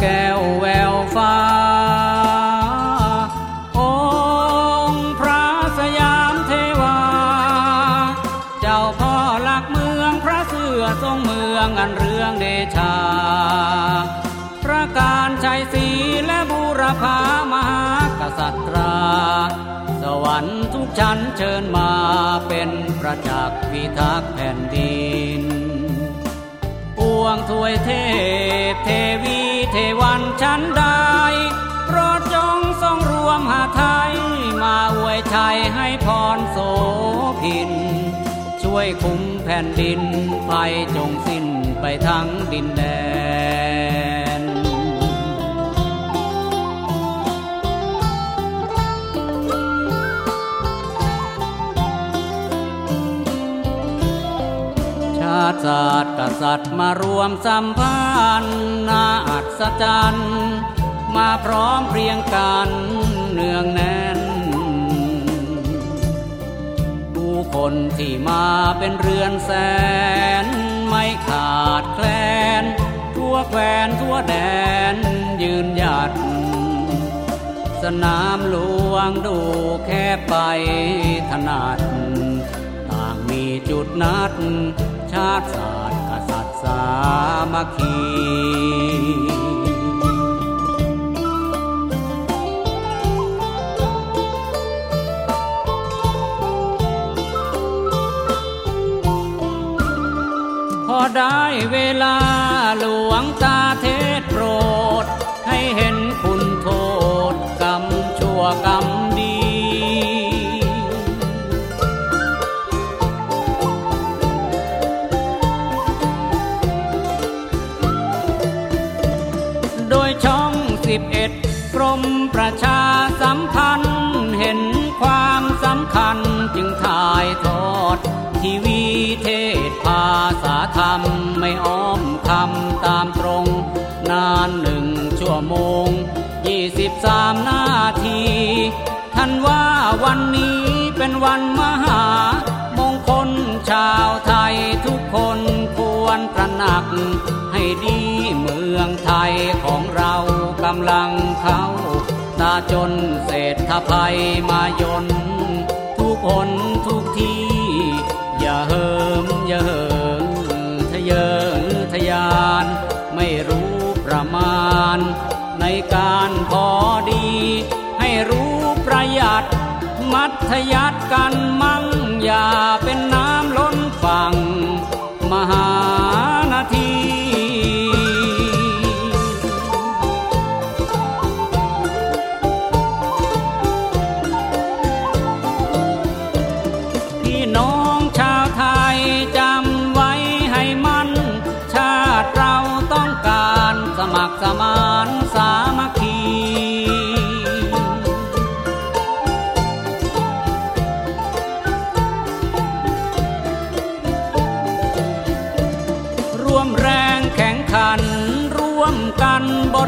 แก้วแววฟ้า องค์พระสยามเทวา เจ้าพ่อหลักเมืองพระเสือทรงเมืองอันเรื่องเดชา พระการชัยศรีและบูรพามหากษัตรา สวรรค์ทุกชั้นเชิญมาเป็นประจักษ์พิทักษ์แผ่นดี วงถวยเทพ เทวีเทวันชั้นใดโปรดจงทรงรวมหาไทย มาอวยชัยให้พรโสพิน ช่วยคุ้มแผ่นดินภัยจงสิ้นไปทั้งดินแดน สัตริย์มารวมสัมพันธ์นาอัศจรรย์มาพร้อมเพรียงกันเนืองแน่นผู้คนที่มาเป็นเรือนแสน ไม่ขาดแคลน ทั่วแควนทั่วแดนยืนหยัด สนามหลวงดูแค่ไปถนัด ต่างมีจุดนัดชาติศาสตร์กษัตริย์สามัคคีพอได้เวลาหลวงตาเทศโปรด ให้เห็นคุณโทษกรรมชั่วกรรม สำคัญจึงถ่ายทอด ทีวีเทศภาษาธรรมไม่อ้อมคำตามตรง นานหนึ่งชั่วโมง ยี่สิบสามนาที ท่านว่าวันนี้เป็นวันมหา มงคลชาวไทยทุกคนควรตระหนัก ให้ดีเมืองไทยของเรากำลังเข้าตาจนเศรษฐภัยมายน กคนทุกที่ อย่าเหิมอย่าเหิมทะเยอทะยาน ไม่รู้ประมาณ ในการพอดี ให้รู้ประหยัด มัธยัติกันมั่งอย่าเป็นน้ำล้นฝั่งมหา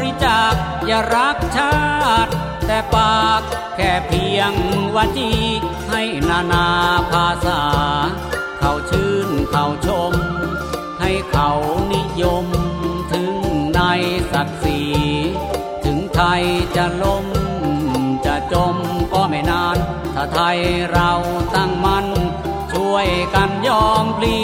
ริจาคอย่ารักชาติ แต่ปากแค่เพียงวาจีให้นานาภาษา เขาชื่นเขาชม ให้เขานิยม ถึงในศักดิ์ศรีถึงไทยจะล้มจะจมก็ไม่นาน ถ้าไทยเราตั้งมั่นช่วยกันยอมพลี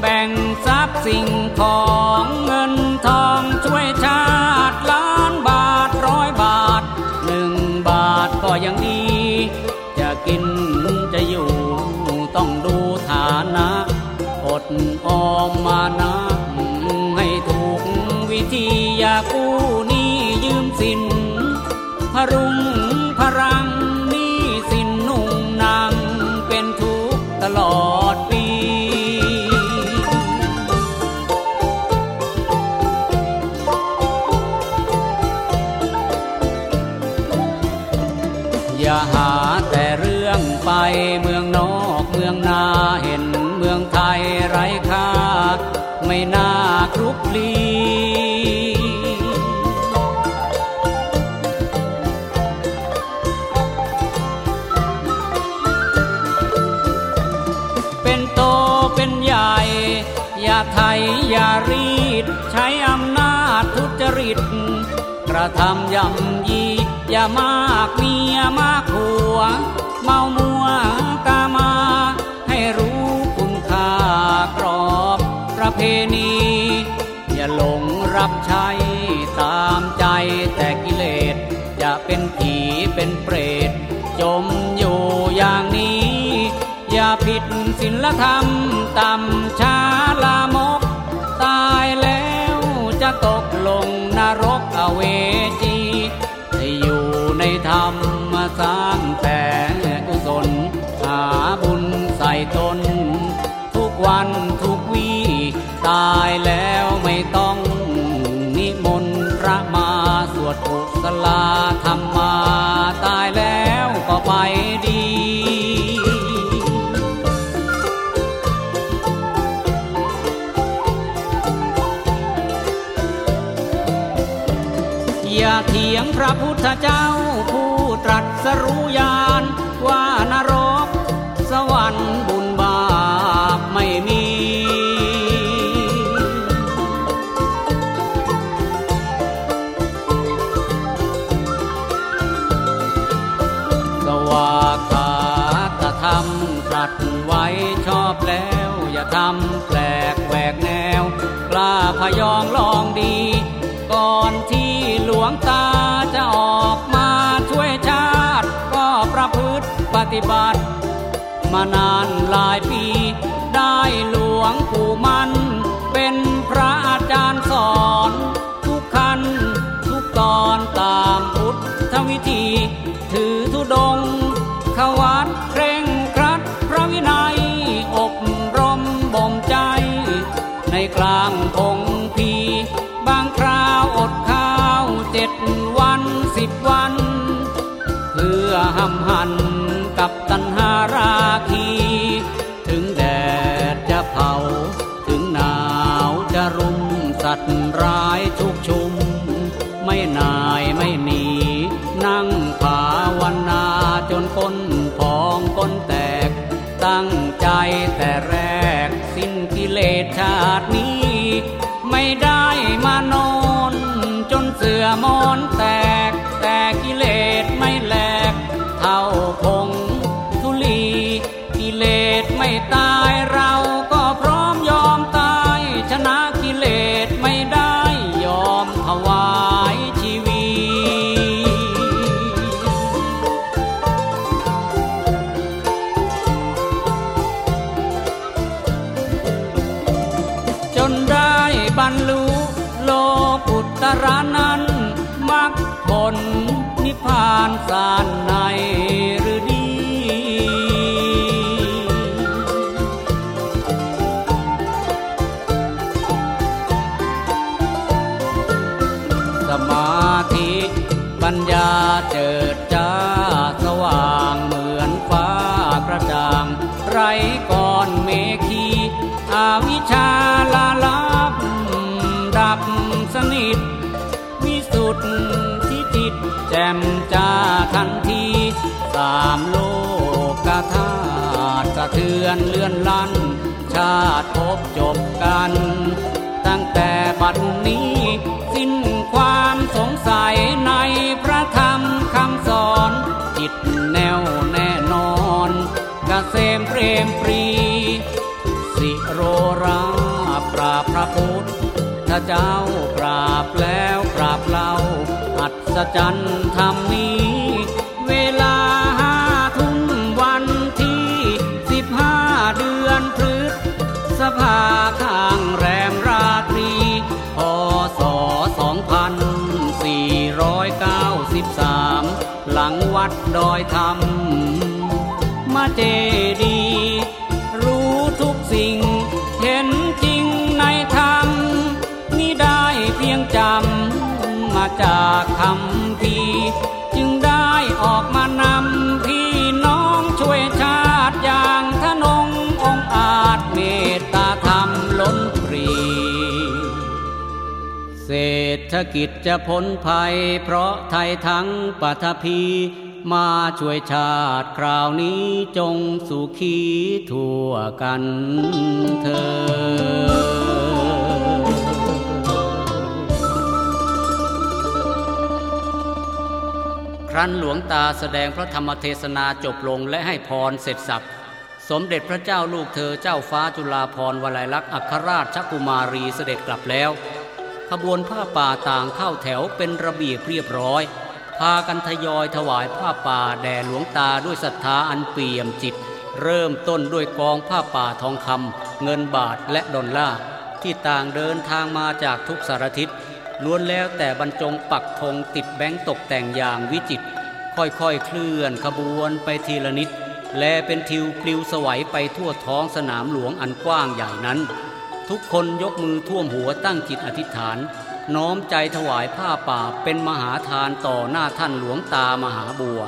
แบ่งทรัพย์สิ่งของเงินทองช่วยชาติล้านบาทร้อยบาทหนึ่งบาทก็ยังดี จะกินจะอยู่ต้องดูฐานะอดออมมานะให้ถูกวิธีอย่ากู้หนี้ยืมสินพรุง รีด ใช้อำนาจทุจริต กระทำย่ำยีอย่ามากเมียมากผัว เมามัวกามา ให้รู้คุณค่ากรอบประเพณี อย่าหลงรับใช้ตามใจแต่กิเลสจะเป็นผีเป็นเปรต จมอยู่อย่างนี้ อย่าผิดศีลธรรม ร อย่าเถียงพระพุทธเจ้า ผู้ตรัสรู้ญาณว่านรก สวรรค์บุญบาปไม่มี สวากขาตธรรมตรัสไว้ชอบแล้ว อย่าทำแปลกแหวกแนวกล้าพยองลองดี งตาจะออกมาช่วยชาติ ก็ประพฤติปฏิบัติ มานานหลายปี ได้หลวงปู่มัน เป็นพระอาจารย์สอน ทุกขั้นทุกตอนตามพุทธวิธี ถือธุดง สัตว์ร้ายทุกชุม ไม่นายไม่หนี นั่งภาวนาจนก้นพองก้นแตก ตั้งใจแต่แรก สิ้นกิเลสชาตินี้ ไม่ได้มานอนจนเสื่อมอนแตก แต่กิเลสไม่แหลก เท่าพงทุลีกิเลสไม่ตายร วิสุทธิจิตแจ่มจ้าทันที สามโลกธาตุสะเทือนเลื่อนลั่น ชาติพบจบกัน ตั้งแต่บัดนี้ สิ้นความสงสัยในพระธรรมคำสอน จิตแน่วแน่นอนกเกษมเปรมปรี สิโรราปราพระพุทธเจ้ากราบแล้วกราบเล่า อัศจรรย์ธรรมนี้ เวลาห้าทุ่มวันที่สิบห้าเดือนพฤษภาข้างแรมราตรีพศสองพันสี่ร้อยเก้าสิบสามหลังวัดดอยธรรมมาเจ จากคำพีจึงได้ออกมานำพี่น้องช่วยชาติอย่างทนงองอาจเมตตาธรรมล้นปรี เศรษฐกิจจะพ้นภัย เพราะไทยทั้งปัทภีมาช่วยชาติคราวนี้จงสุขีทั่วกันเธอ รั้นหลวงตาแสดงพระธรรมเทศนาจบลงและให้พรเสร็จสับสมเด็จพระเจ้าลูกเธอเจ้าฟ้าจุฬาภรวลัยลักษณ์อัครราชกุมารีเสด็จกลับแล้ว ขบวนผ้าป่าต่างเข้าแถวเป็นระเบียบเรียบร้อย พากันทยอยถวายผ้าป่าแด่หลวงตาด้วยศรัทธาอันเปี่ยมจิต เริ่มต้นด้วยกองผ้าป่าทองคำเงินบาทและดอลลาร์ที่ต่างเดินทางมาจากทุกสารทิศล้วนแล้วแต่บรรจงปักธงติดแบงค์ตกแต่งอย่างวิจิตร ค่อยๆเคลื่อนขบวนไปทีละนิด และเป็นทิวปลิวสวัยไปทั่วท้องสนามหลวงอันกว้างใหญ่นั้น ทุกคนยกมือท่วมหัวตั้งจิตอธิษฐาน น้อมใจถวายผ้าป่าเป็นมหาทานต่อหน้าท่านหลวงตามหาบัว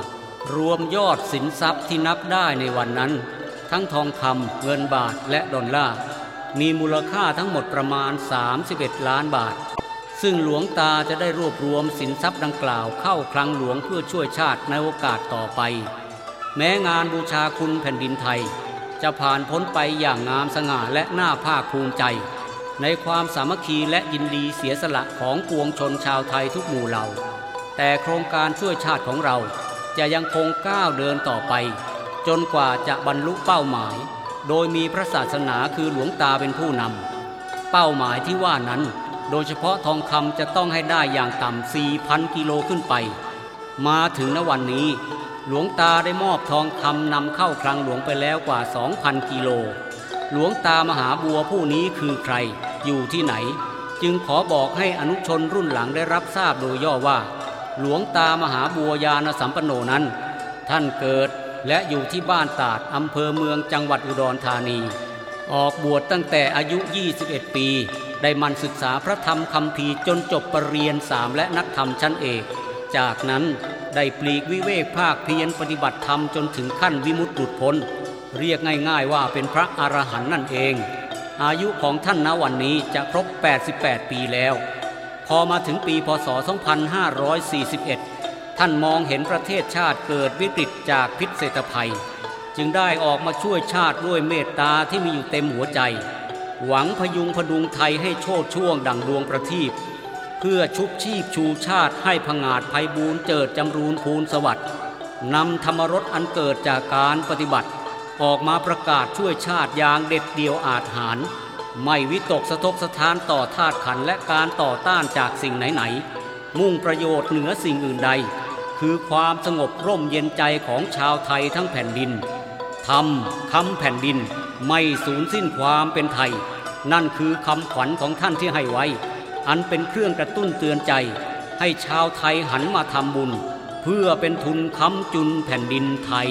รวมยอดสินทรัพย์ที่นับได้ในวันนั้น ทั้งทองคำเงินบาทและดอลลาร์มีมูลค่าทั้งหมดประมาณ 31 ล้านบาท ซึ่งหลวงตาจะได้รวบรวมสินทรัพย์ดังกล่าวเข้าคลังหลวงเพื่อช่วยชาติในโอกาสต่อไป แม้งานบูชาคุณแผ่นดินไทย จะผ่านพ้นไปอย่างงามสง่าและน่าภาคภูมิใจ ในความสามัคคีและยินดีเสียสละของปวงชนชาวไทยทุกหมู่เหล่า แต่โครงการช่วยชาติของเราจะยังคงก้าวเดินต่อไป จนกว่าจะบรรลุเป้าหมาย โดยมีพระศาสนาคือหลวงตาเป็นผู้นำเป้าหมายที่ว่านั้น โดยเฉพาะทองคำจะต้องให้ได้อย่างต่ำ4,000 กิโลขึ้นไป มาถึงณวันนี้ หลวงตาได้มอบทองคำนำเข้าคลังหลวงไปแล้วกว่า 2,000 กิโล หลวงตามหาบัวผู้นี้คือใคร อยู่ที่ไหน จึงขอบอกให้อนุชนรุ่นหลังได้รับทราบโดยย่อว่า หลวงตามหาบัวยานสัมปันโนนั้น ท่านเกิดและอยู่ที่บ้านตาดอำเภอเมืองจังหวัดอุดรธานี ออกบวชตั้งแต่อายุ 21 ปี ได้มันศึกษาพระธรรมคำพีจนจบปรริญญาสามและนักธรรมชั้นเอก จากนั้นได้ปลีกวิเวกภาคเพียรปฏิบัติธรรมจนถึงขั้นวิมุตติหลุดพ้น เรียกง่ายๆว่าเป็นพระอรหันต์นั่นเอง อายุของท่านณวันนี้จะครบ 88 ปีแล้ว พอมาถึงปีพศ 2541 ท่านมองเห็นประเทศชาติเกิดวิกฤตจากพิษเศรษฐภัย จึงได้ออกมาช่วยชาติด้วยเมตตาที่มีอยู่เต็มหัวใจ หวังพยุงพดุงไทยให้โชดช่วงดังดวงประทีปเพื่อชุบชีพชูชาติให้พงาดภัยบูนเจิดจำรูนภูนสวัสดิ์นำธรรมรสอันเกิดจากการปฏิบัติ ออกมาประกาศช่วยชาติอย่างเด็ดเดียวอาจหาร ไม่วิตกสะทกสะท้านต่อธาตุขันและการต่อต้านจากสิ่งไหนๆ มุ่งประโยชน์เหนือสิ่งอื่นใด คือความสงบร่มเย็นใจของชาวไทยทั้งแผ่นดิน ทำคำแผ่นดินไม่สูญสิ้นความเป็นไทย นั่นคือคำขวัญของท่านที่ให้ไว้ อันเป็นเครื่องกระตุ้นเตือนใจ ให้ชาวไทยหันมาทำบุญ เพื่อเป็นทุนค้ำจุนแผ่นดินไทย